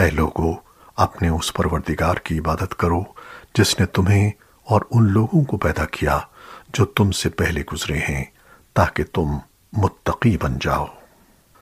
ए लोगों, अपने उस परवरदिगार की इबादत करो, जिसने तुम्हें और उन लोगों को पैदा किया, जो तुमसे पहले गुजरे हैं, ताकि तुम मुत्तकी बन जाओ।